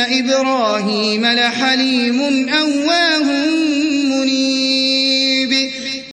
إبراهيم لحليم أواه